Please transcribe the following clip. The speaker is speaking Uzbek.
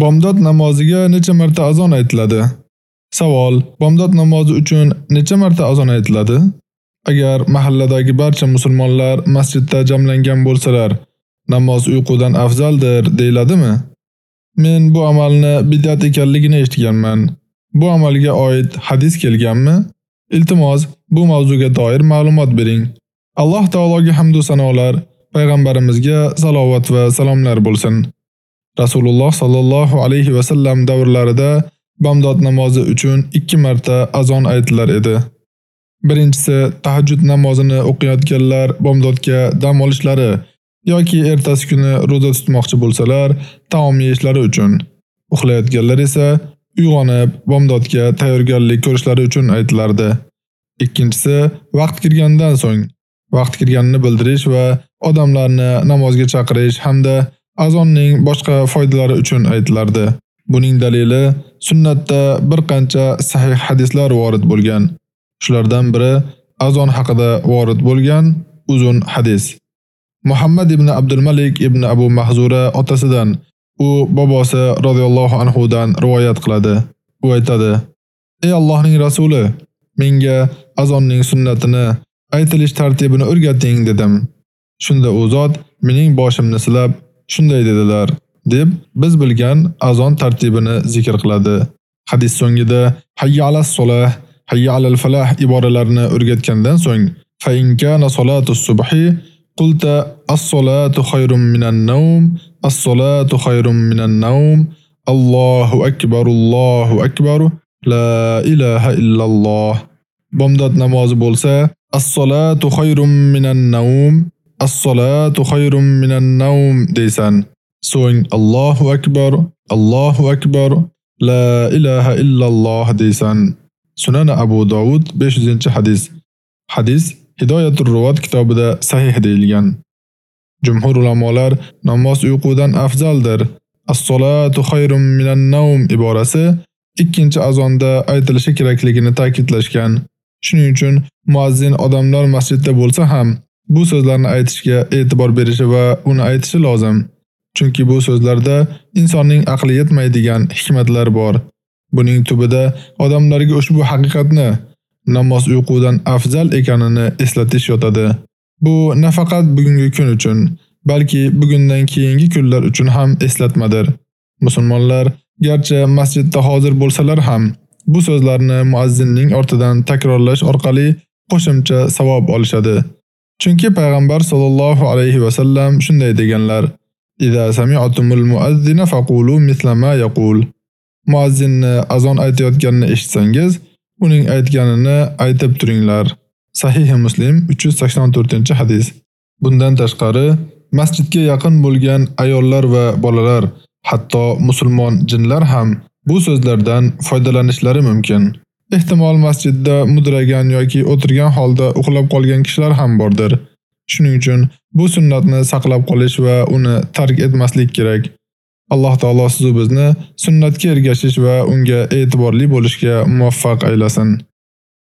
Bomdod namoziga necha marta azon aytiladi? Savol: Bomdod namozi uchun necha marta azon aytiladi? Agar mahalladagi barcha musulmonlar masjidda jamlangan bo'lsalar, namoz uyqudan afzaldir deyiladimi? Men bu amalni bid'at ekanligini eshitganman. Bu amalga oid hadis kelganmi? Iltimos, bu mavzuga doir ma'lumot bering. Alloh taologa hamd va sanolar, payg'ambarimizga salovat va salomlar bo'lsin. Rasululloh sallallohu alayhi va sallam davrlarida Bamdod namozi uchun 2 marta azon aytilar edi. Birinchisi tahajjud namozini o'qiyotganlar bomdodga dam olishlari yoki ertasi kuni roza tutmoqchi bo'lsalar, taom yeyishlari uchun. Uxlayotganlar esa uyg'onib bomdodga tayyorgarlik ko'rishlari uchun aytilardi. Ikkinchisi vaqt kirgandan so'ng vaqt kirganini bildirish va odamlarni namozga chaqirish hamda azonning boshqa foydalari uchun aytilardi. Buning dalili sunnatda bir qancha sahih hadislar vorid bo'lgan. Shulardan biri azon haqida vorid bo'lgan uzun hadis. Muhammad ibn Abdul Malik ibn Abu Mahzura otasidan, u bobosi radhiyallohu anhu dan rivoyat qiladi. U aytadi: "Ey Allohning rasuli, menga azonning sunnatini, aytilish tartibini o'rgating" dedim. Shunda u zot mening boshimni silab, shunday dedilar, deb biz bilgan azon tartibini zikr qiladi. Hadis so'ngida hayya alas solah, hayya alal falah iboralarini o'rgatgandan so'ng fa in kana salatus subhi qulta as-salatu khayrum minan nawm, as-salatu khayrum minan nawm, Allohu akbar, Allohu akbar, la ilaha illalloh. Bomdod namozi bo'lsa, as-salatu khayrum minan nawm, as-salatu khayrum minan nawm deysan. So'ng Allohu akbar, Allohu akbar, la ilaha illalloh deysan. Sunan Abu Dawud 500-hadis. Hadis Hidoyatul Ruvat kitobida sahih deyilgan. Jumhur ulamolar namoz uyqudan afzaldir. As-salatu khayrum minan nawm iborasi ikkinchi azonda aytilishi kerakligini ta'kidlashgan. Shuning uchun muazzin odamlar masjidda bo'lsa ham bu so'zlarni aytishga e'tibor berishi va uni aytishi lozim. Chunki bu so'zlarda insonning aqli yetmaydigan hikmatlar bor. Buning tubida odamlarga ushbu haqiqatni namoz uyqudan afzal ekanini eslatish yotadi. Bu nafaqat bugungi kun uchun, balki bugundan keyingi kunlar uchun ham eslatmadir. Musulmonlar garchi masjidda hozir bo'lsalar ham bu so'zlarni muazzinning ortidan takrorlash orqali qo'shimcha savob olishadi. Chunki payg'ambar sollallohu alayhi va sallam shunday deganlar: "Iza sami'tumul muazzina faqulu misla ma yaqul." Muazzinni azon aytayotganini eshitsangiz, uning aytganini aytib turinglar. Sahih Muslim 384-hadis. Bundan tashqari, masjidga yaqin bo'lgan ayollar va bolalar, hatto musulmon jinlar ham bu so'zlardan foydalanishlari mumkin. Ehtimol masjidda mudragan yoki o'tirgan holda uxlab qolgan kishilar ham bordir. Shuning uchun bu sunnatni saqlab qolish va uni tark etmaslik kerak. Alloh taolo siz bizni sunnatga ergashish va unga e'tiborli bo'lishga muvaffaq aylasin.